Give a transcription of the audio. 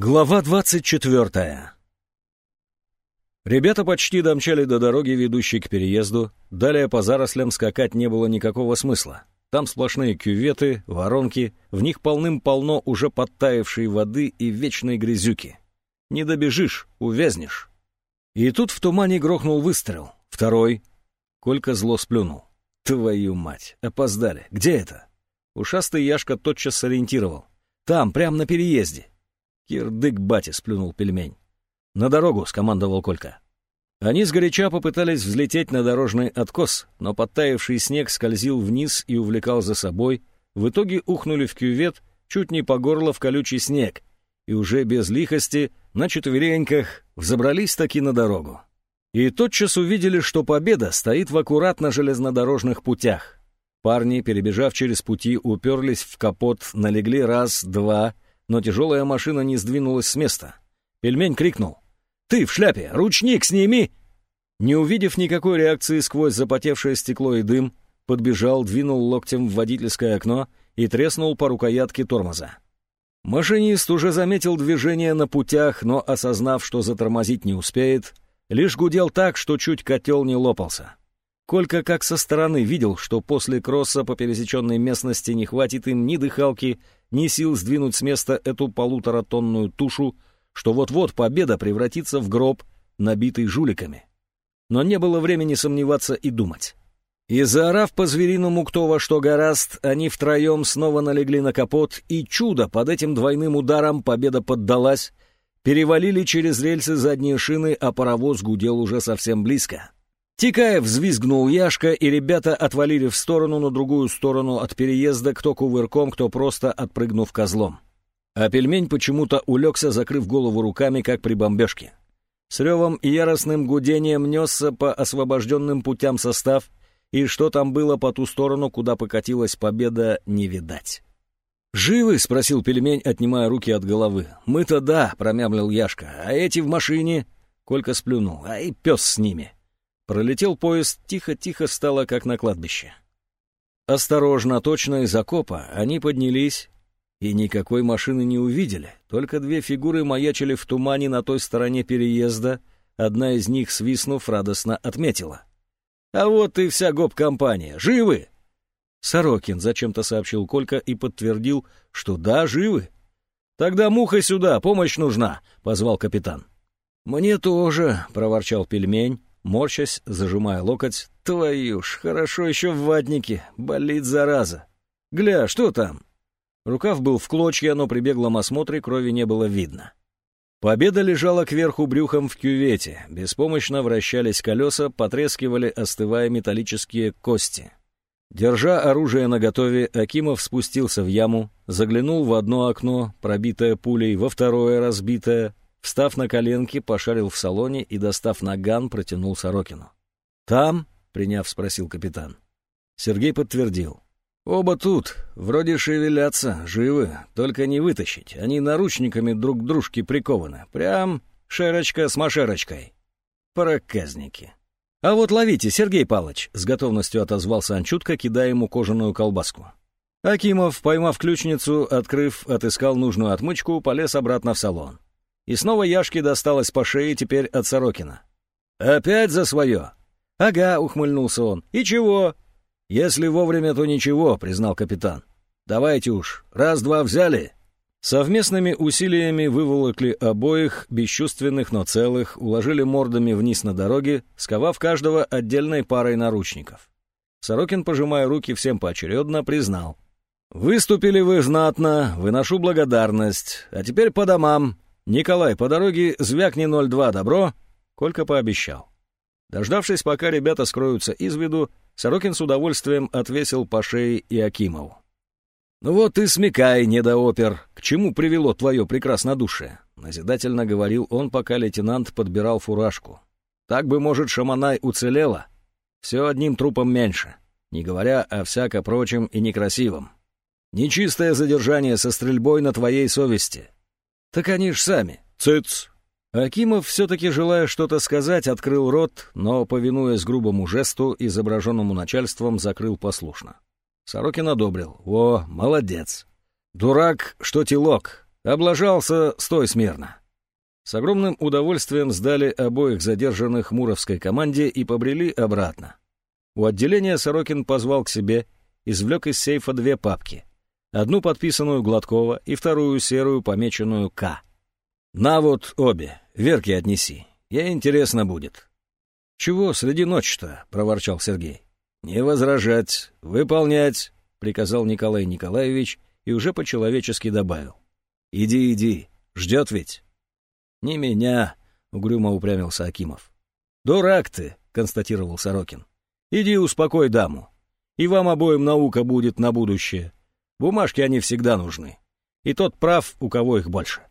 Глава двадцать четвертая Ребята почти домчали до дороги, ведущей к переезду. Далее по зарослям скакать не было никакого смысла. Там сплошные кюветы, воронки, в них полным-полно уже подтаявшей воды и вечной грязюки. Не добежишь, увязнешь. И тут в тумане грохнул выстрел. Второй. Колька зло сплюнул. Твою мать, опоздали. Где это? Ушастый Яшка тотчас сориентировал. Там, прямо на переезде. Кирдык бати, сплюнул пельмень. «На дорогу!» — скомандовал Колька. Они сгоряча попытались взлететь на дорожный откос, но подтаявший снег скользил вниз и увлекал за собой. В итоге ухнули в кювет, чуть не по горло в колючий снег, и уже без лихости, на четвереньках, взобрались таки на дорогу. И тотчас увидели, что победа стоит в аккуратно железнодорожных путях. Парни, перебежав через пути, уперлись в капот, налегли раз, два, но тяжелая машина не сдвинулась с места. Пельмень крикнул. «Ты в шляпе! Ручник сними!» Не увидев никакой реакции сквозь запотевшее стекло и дым, подбежал, двинул локтем в водительское окно и треснул по рукоятке тормоза. Машинист уже заметил движение на путях, но, осознав, что затормозить не успеет, лишь гудел так, что чуть котел не лопался. Колька как со стороны видел, что после кросса по пересеченной местности не хватит им ни дыхалки, ни сил сдвинуть с места эту полуторатонную тушу, что вот-вот победа превратится в гроб, набитый жуликами. Но не было времени сомневаться и думать. И заорав по-звериному кто во что гораст, они втроем снова налегли на капот, и чудо, под этим двойным ударом победа поддалась, перевалили через рельсы задние шины, а паровоз гудел уже совсем близко. Тикаев взвизгнул Яшка, и ребята отвалили в сторону на другую сторону от переезда, кто кувырком, кто просто отпрыгнув козлом. А пельмень почему-то улегся, закрыв голову руками, как при бомбежке. С ревом и яростным гудением несся по освобожденным путям состав, и что там было по ту сторону, куда покатилась победа, не видать. «Живы?» — спросил пельмень, отнимая руки от головы. «Мы-то да», — промямлил Яшка. «А эти в машине?» Колька сплюнул. «Ай, пес с ними!» Пролетел поезд, тихо-тихо стало, как на кладбище. Осторожно, точно из окопа, они поднялись, и никакой машины не увидели, только две фигуры маячили в тумане на той стороне переезда, одна из них, свистнув, радостно отметила. «А вот и вся гоп-компания! Живы!» Сорокин зачем-то сообщил Колька и подтвердил, что да, живы. «Тогда муха сюда, помощь нужна!» — позвал капитан. «Мне тоже!» — проворчал пельмень, морщась, зажимая локоть. «Твою ж, хорошо еще в ватнике, болит зараза! Гля, что там?» Рукав был в клочья, но при беглом осмотре крови не было видно. Победа лежала кверху брюхом в кювете, беспомощно вращались колеса, потрескивали, остывая металлические кости. Держа оружие наготове, Акимов спустился в яму, заглянул в одно окно, пробитое пулей, во второе разбитое, встав на коленки, пошарил в салоне и, достав наган, протянул Сорокину. «Там?» — приняв, спросил капитан. Сергей подтвердил. Оба тут, вроде шевелятся, живы, только не вытащить. Они наручниками друг к дружке прикованы. Прям шерочка с машерочкой. Проказники. А вот ловите, Сергей Палыч, с готовностью отозвался Анчутка, кидая ему кожаную колбаску. Акимов, поймав ключницу, открыв, отыскал нужную отмычку, полез обратно в салон. И снова Яшке досталось по шее теперь от Сорокина. «Опять за свое?» «Ага», — ухмыльнулся он. «И чего? «Если вовремя, то ничего», — признал капитан. «Давайте уж, раз-два взяли». Совместными усилиями выволокли обоих, бесчувственных, но целых, уложили мордами вниз на дороге, сковав каждого отдельной парой наручников. Сорокин, пожимая руки всем поочередно, признал. «Выступили вы знатно, выношу благодарность. А теперь по домам. Николай, по дороге звякни 02, добро?» Колька пообещал. Дождавшись, пока ребята скроются из виду, Сорокин с удовольствием отвесил по шее и Акимову. «Ну вот и смекай, недоопер, к чему привело твое прекраснодушие?» Назидательно говорил он, пока лейтенант подбирал фуражку. «Так бы, может, Шаманай уцелела? Все одним трупом меньше, не говоря о всяко прочем и некрасивом. Нечистое задержание со стрельбой на твоей совести. Так они ж сами. Цыц, Акимов, все-таки желая что-то сказать, открыл рот, но, повинуясь грубому жесту, изображенному начальством, закрыл послушно. Сорокин одобрил. «О, молодец! Дурак, что телок! Облажался, стой смирно. С огромным удовольствием сдали обоих задержанных Муровской команде и побрели обратно. У отделения Сорокин позвал к себе, извлек из сейфа две папки. Одну подписанную Гладкова и вторую серую, помеченную «К». «На вот обе, Верке отнеси. Ей интересно будет». «Чего среди ночи-то?» — проворчал Сергей. «Не возражать, выполнять», — приказал Николай Николаевич и уже по-человечески добавил. «Иди, иди, ждет ведь». «Не меня», — угрюмо упрямился Акимов. «Дурак ты», — констатировал Сорокин. «Иди успокой даму. И вам обоим наука будет на будущее. Бумажки они всегда нужны. И тот прав, у кого их больше».